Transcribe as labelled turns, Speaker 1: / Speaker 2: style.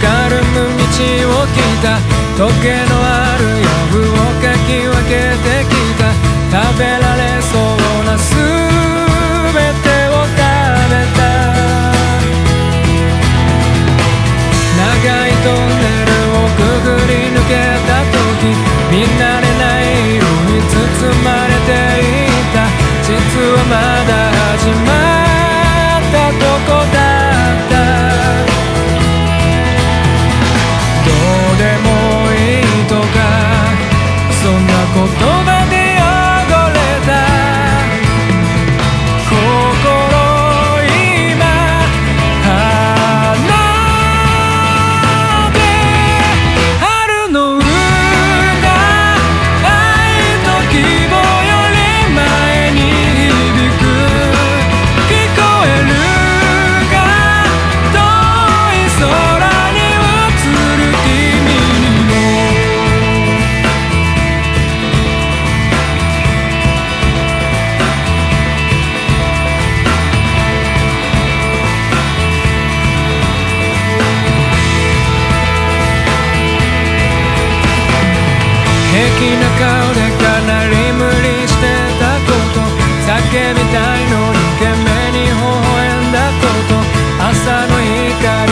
Speaker 1: かるむ道を聞いた。時計のある夜をかき分けてきた。食べ平気な顔でかなり無理してたこと。叫びたいのに懸命に微笑んだこと。朝の光